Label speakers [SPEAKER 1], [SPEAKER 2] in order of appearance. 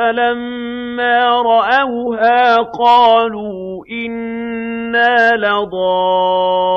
[SPEAKER 1] فَلَمَّا رَأَوْهَا قَالُوا إِنَّا لَضَالُّونَ